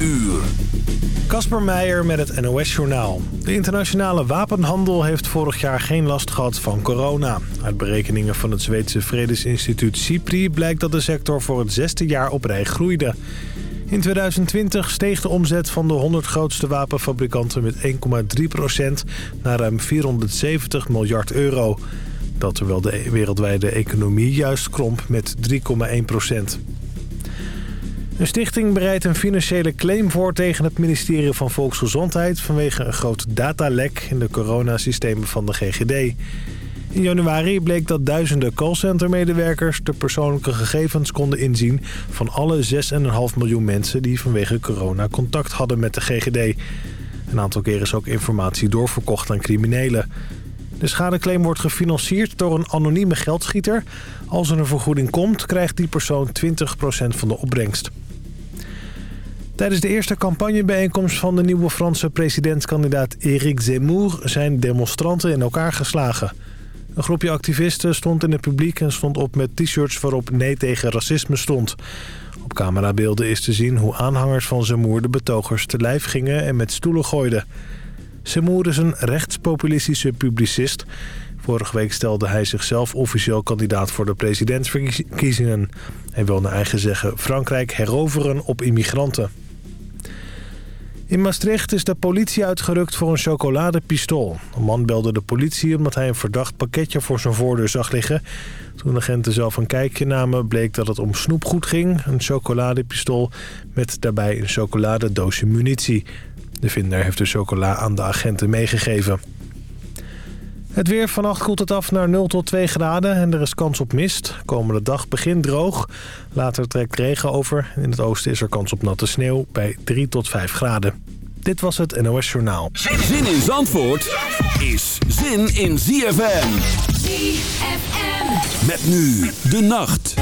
uur. Kasper Meijer met het NOS-journaal. De internationale wapenhandel heeft vorig jaar geen last gehad van corona. Uit berekeningen van het Zweedse Vredesinstituut CIPRI... blijkt dat de sector voor het zesde jaar op rij groeide. In 2020 steeg de omzet van de 100 grootste wapenfabrikanten met 1,3% naar ruim 470 miljard euro. Dat terwijl de wereldwijde economie juist kromp met 3,1 een stichting bereidt een financiële claim voor tegen het ministerie van Volksgezondheid... vanwege een groot datalek in de coronasystemen van de GGD. In januari bleek dat duizenden callcentermedewerkers de persoonlijke gegevens konden inzien... van alle 6,5 miljoen mensen die vanwege corona contact hadden met de GGD. Een aantal keer is ook informatie doorverkocht aan criminelen. De schadeclaim wordt gefinancierd door een anonieme geldschieter. Als er een vergoeding komt, krijgt die persoon 20% van de opbrengst. Tijdens de eerste campagnebijeenkomst van de nieuwe Franse presidentskandidaat Éric Zemmour zijn demonstranten in elkaar geslagen. Een groepje activisten stond in het publiek en stond op met t-shirts waarop nee tegen racisme stond. Op camerabeelden is te zien hoe aanhangers van Zemmour de betogers te lijf gingen en met stoelen gooiden. Zemmour is een rechtspopulistische publicist. Vorige week stelde hij zichzelf officieel kandidaat voor de presidentsverkiezingen. Hij wil naar eigen zeggen Frankrijk heroveren op immigranten. In Maastricht is de politie uitgerukt voor een chocoladepistool. Een man belde de politie omdat hij een verdacht pakketje voor zijn voordeur zag liggen. Toen agenten zelf een kijkje namen bleek dat het om snoepgoed ging. Een chocoladepistool met daarbij een chocoladedoosje munitie. De vinder heeft de chocola aan de agenten meegegeven. Het weer vannacht koelt het af naar 0 tot 2 graden en er is kans op mist. Komende dag begint droog. Later trekt regen over. In het oosten is er kans op natte sneeuw bij 3 tot 5 graden. Dit was het NOS Journaal. Zin in Zandvoort is zin in ZFM. ZFM. Met nu de nacht.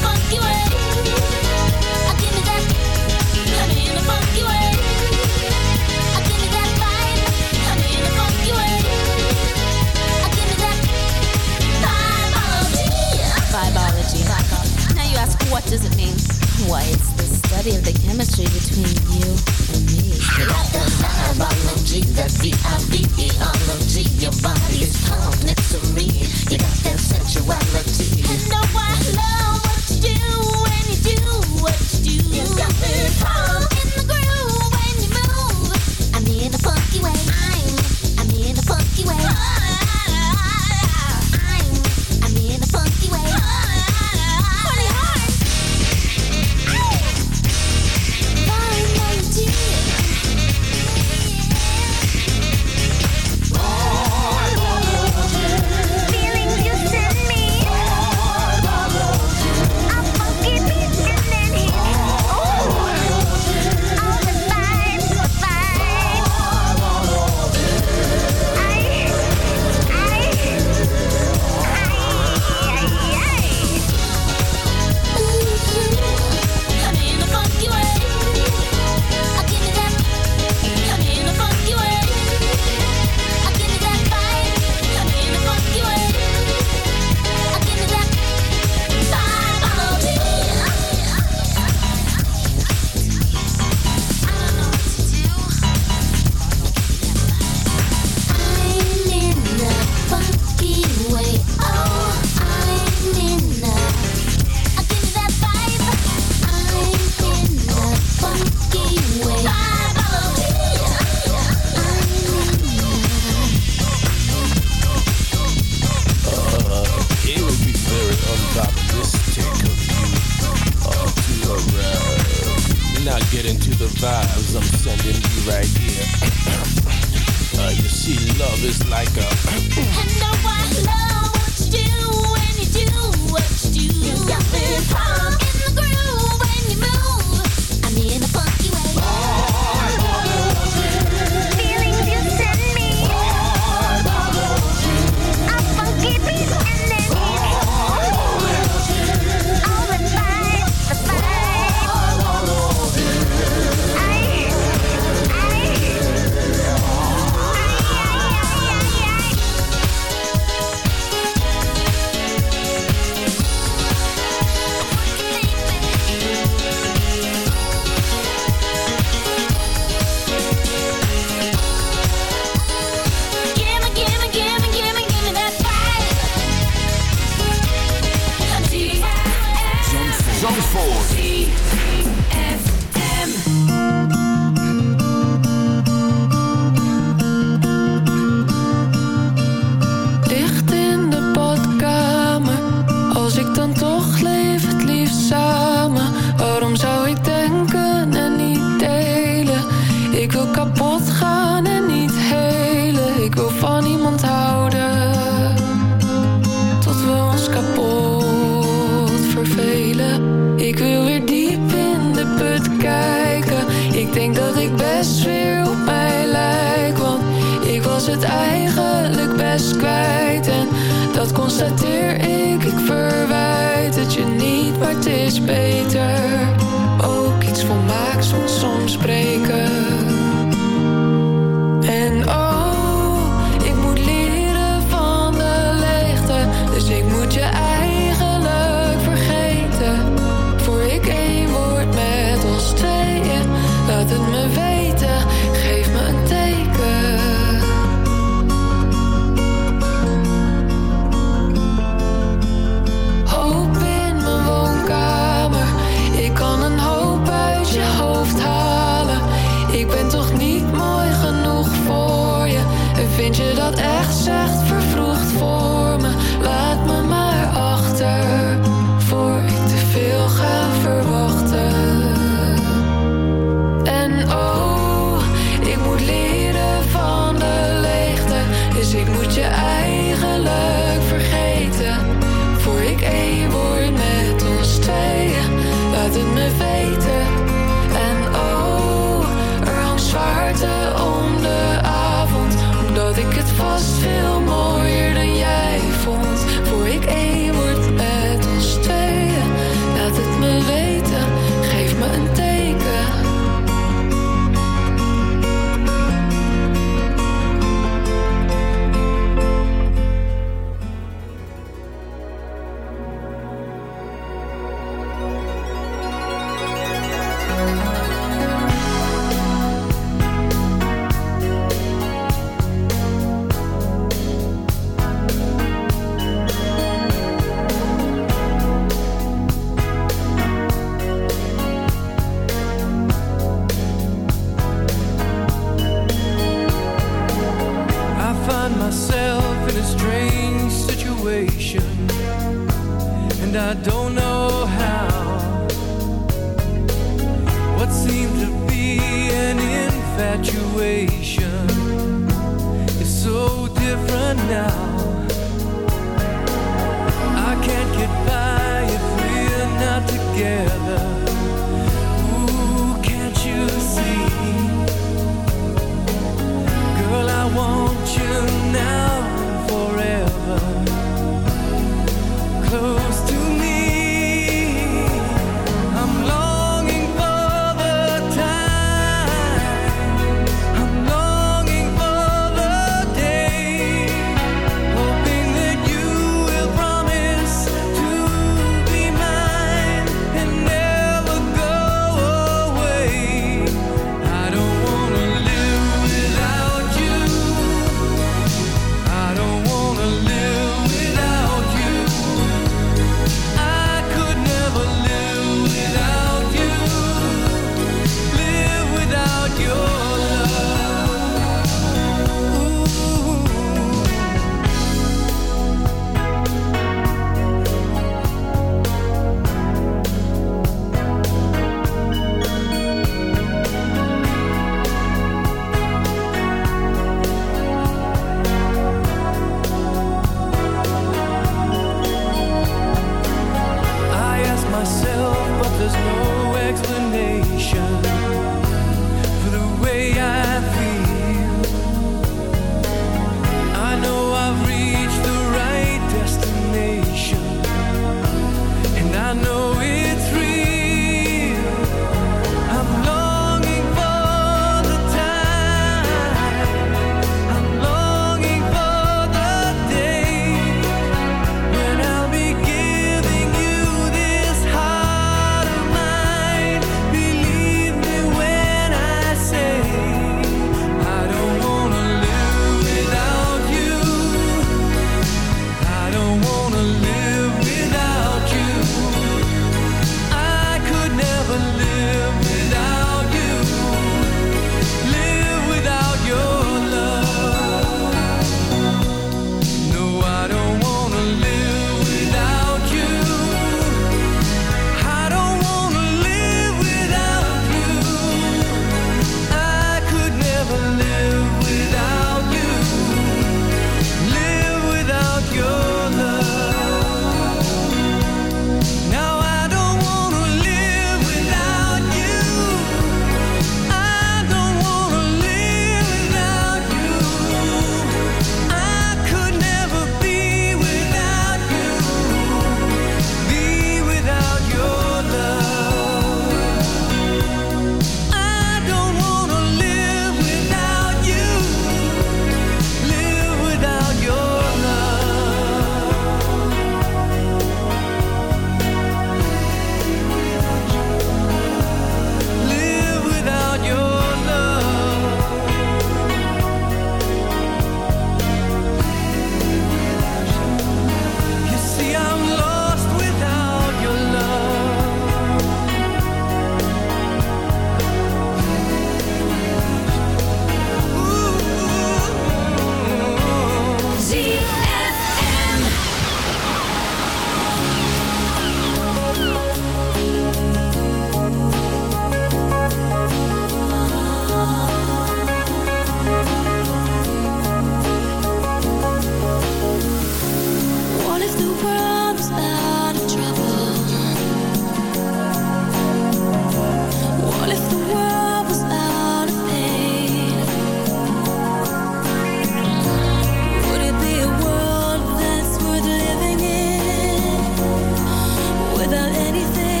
anything.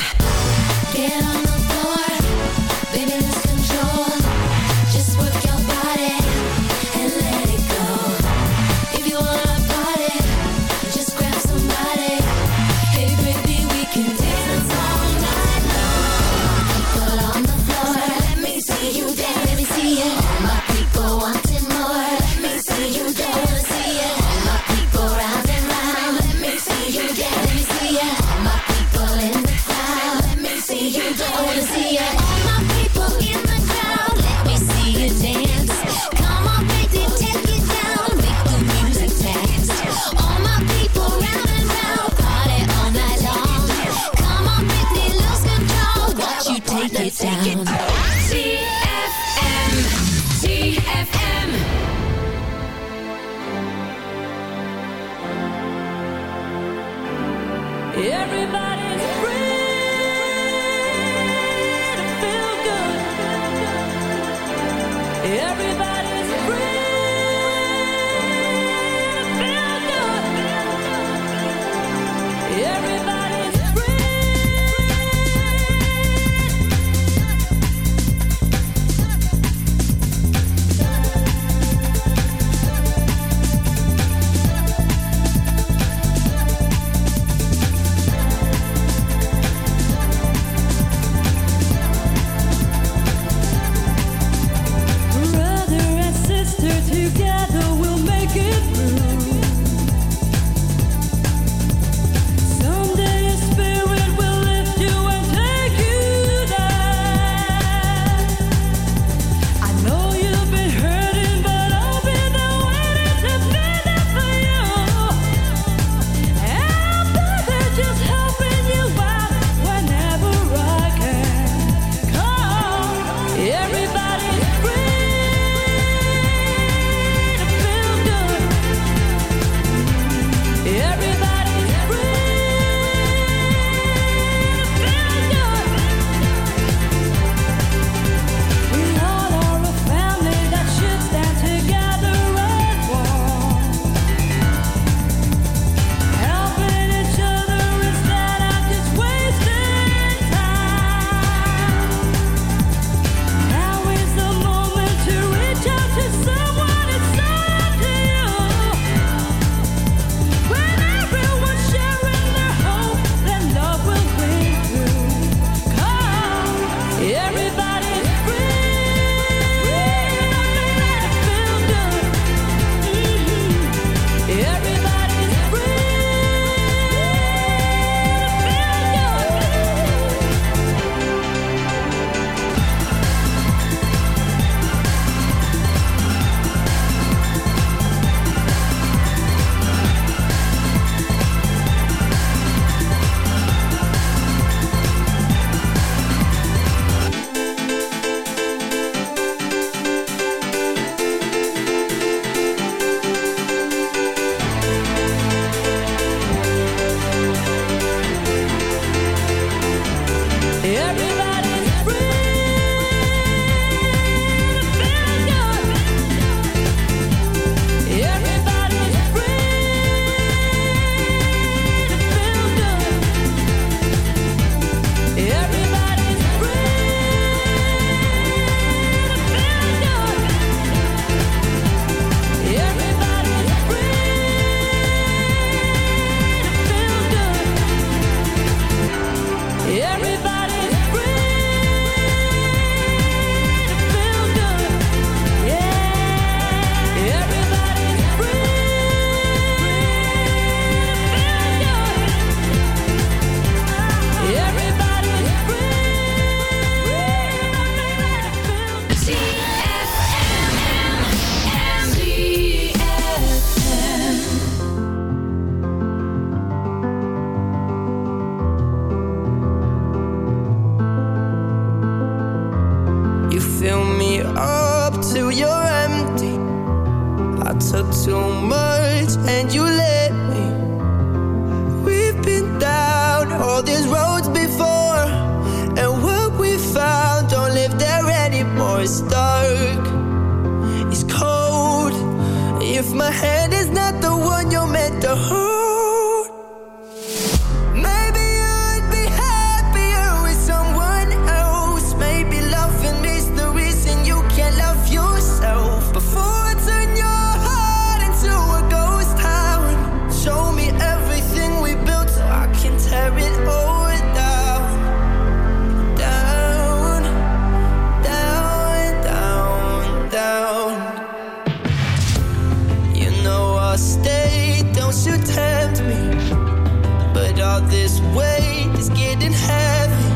about this weight is getting heavy.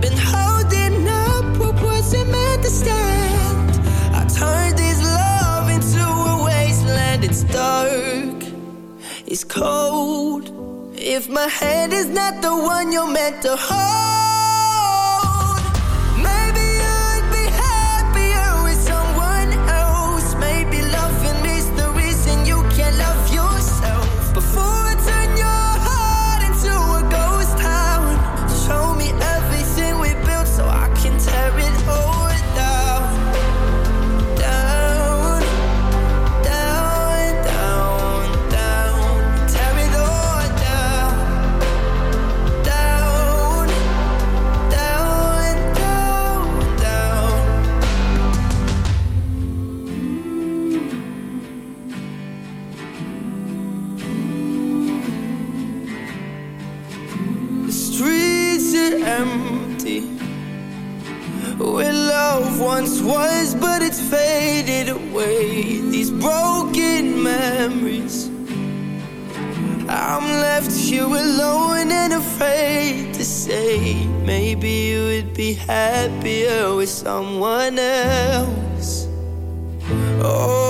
Been holding up what wasn't meant to stand. I turned this love into a wasteland. It's dark, it's cold. If my hand is not the one you're meant to hold. left you alone and afraid to say Maybe you would be happier with someone else. Oh.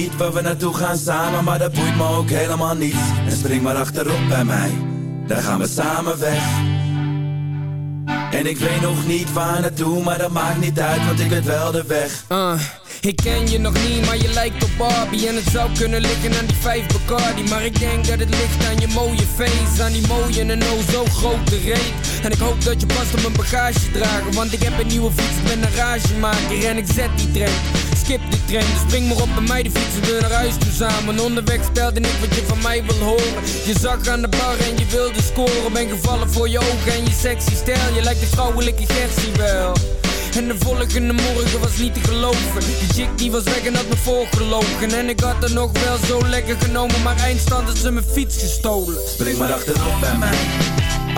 Niet waar we naartoe gaan samen, maar dat boeit me ook helemaal niet. En spring maar achterop bij mij, daar gaan we samen weg. En ik weet nog niet waar naartoe, maar dat maakt niet uit, want ik weet wel de weg. Uh, ik ken je nog niet, maar je lijkt op Barbie En het zou kunnen liggen aan die vijf Bacardi Maar ik denk dat het ligt aan je mooie face Aan die mooie en oh zo grote reet En ik hoop dat je past op mijn bagage dragen. Want ik heb een nieuwe fiets, ik ben een ragemaker. En ik zet die trein, skip die trein Dus spring maar op bij mij, de fietsen we naar huis toe samen. Onderweg stelde ik wat je van mij wil horen. Je zag aan de bar en je wilde scoren. Ben gevallen voor je ogen en je sexy stijl. Je lijkt de vrouwelijke Gertie wel. En de volgende morgen was niet te geloven. Die chick die was weg en had me voorgelogen. En ik had er nog wel zo lekker genomen Maar eindstand had ze mijn fiets gestolen. Spring maar achterop bij mij,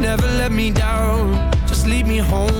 Never let me down, just lead me home.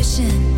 intuition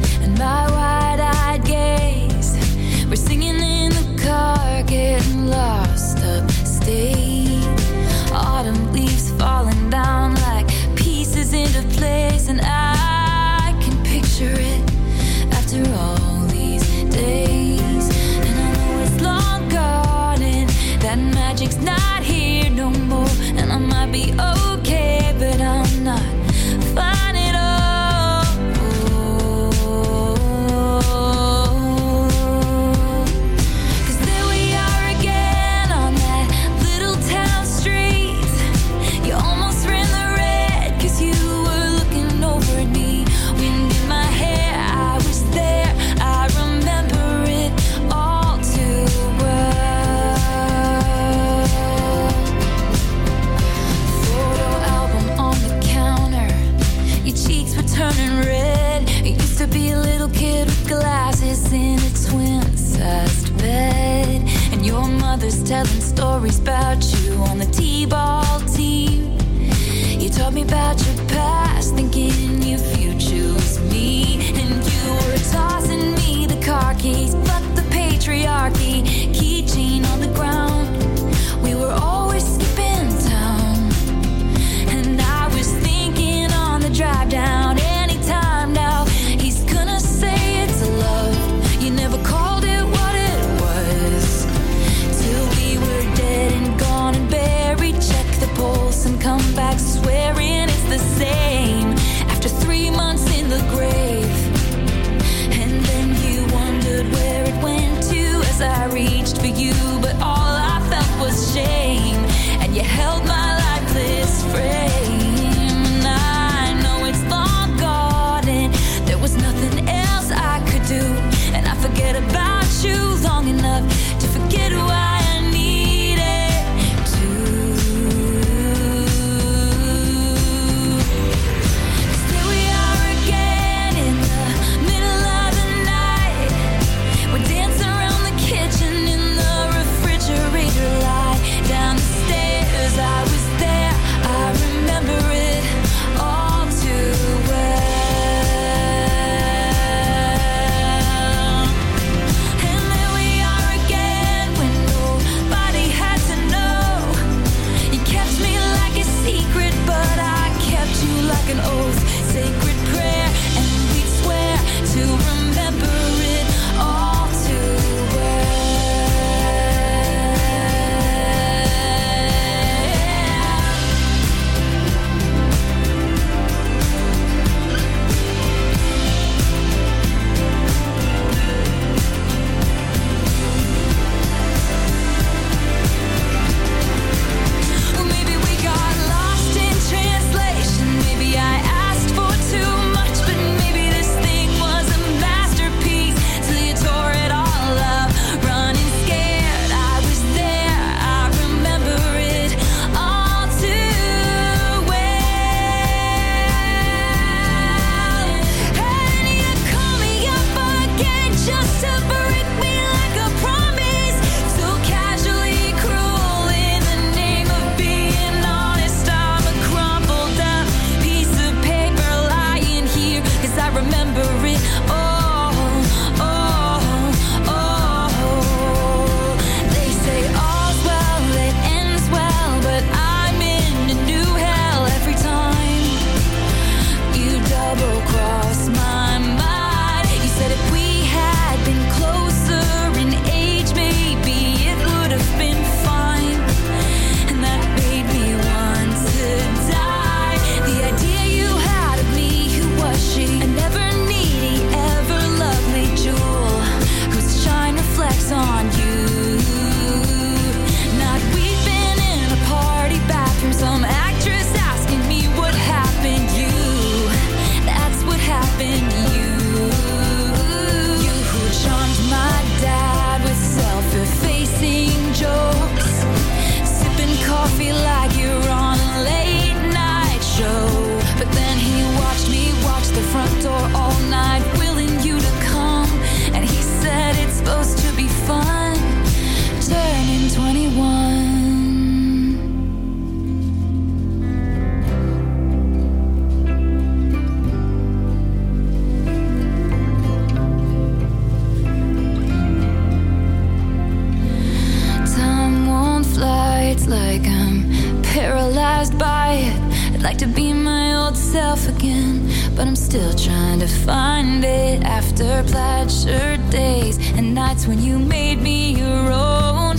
Still trying to find it after plaid shirt days and nights when you made me your own.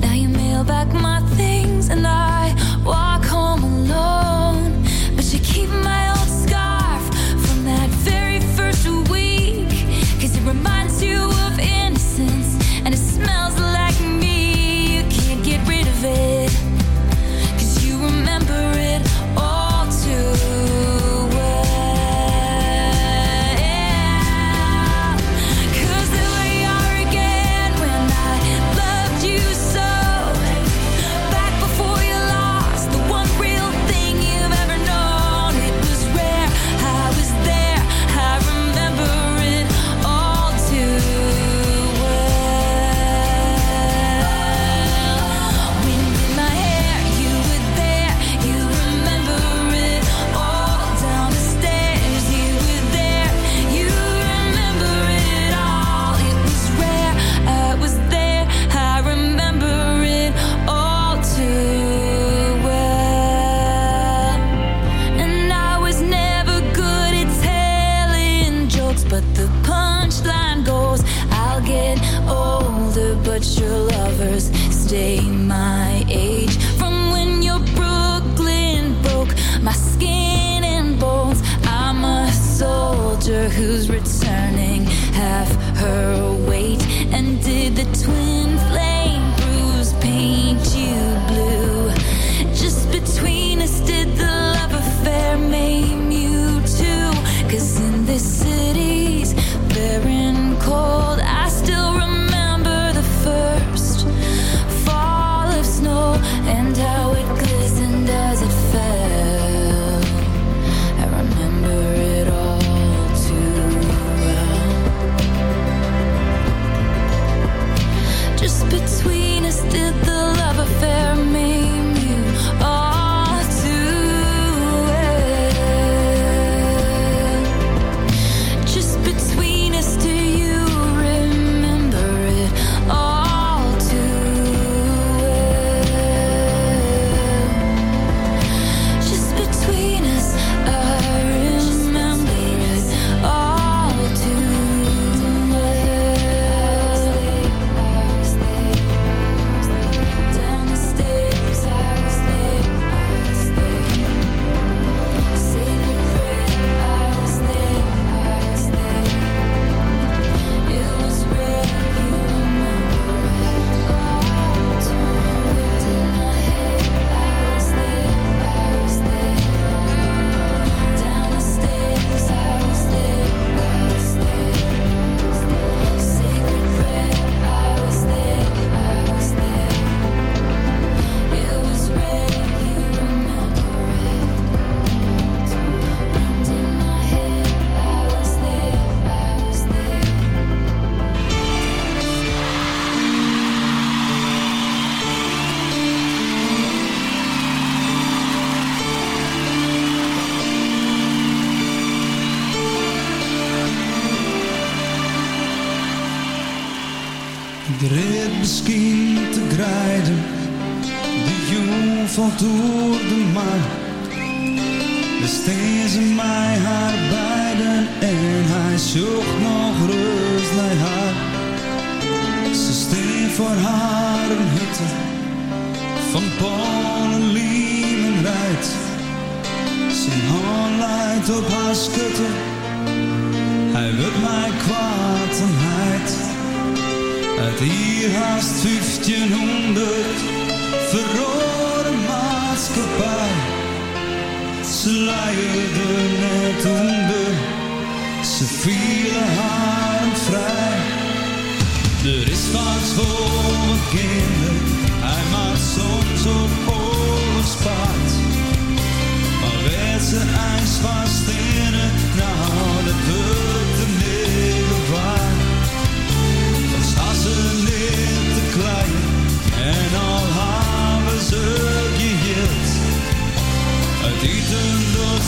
Now you mail back my things and I Ik red te grijden, de jong valt door de maan. Besteed ze mij haar beiden en hij zocht nog rust naar haar. Ze steen voor haar een hutte van pollen, lief en rijdt. Zijn hand leidt op haar schutte, hij wil mij kwaad en heid. Uit hier haast 1500 verrode maatschappij. Ze leiden net onder, ze vielen haar vrij. Er is vaak voor mijn kinderen, hij maakt soms op oorlogspaard. Maar werd ze ijs vast in het naam.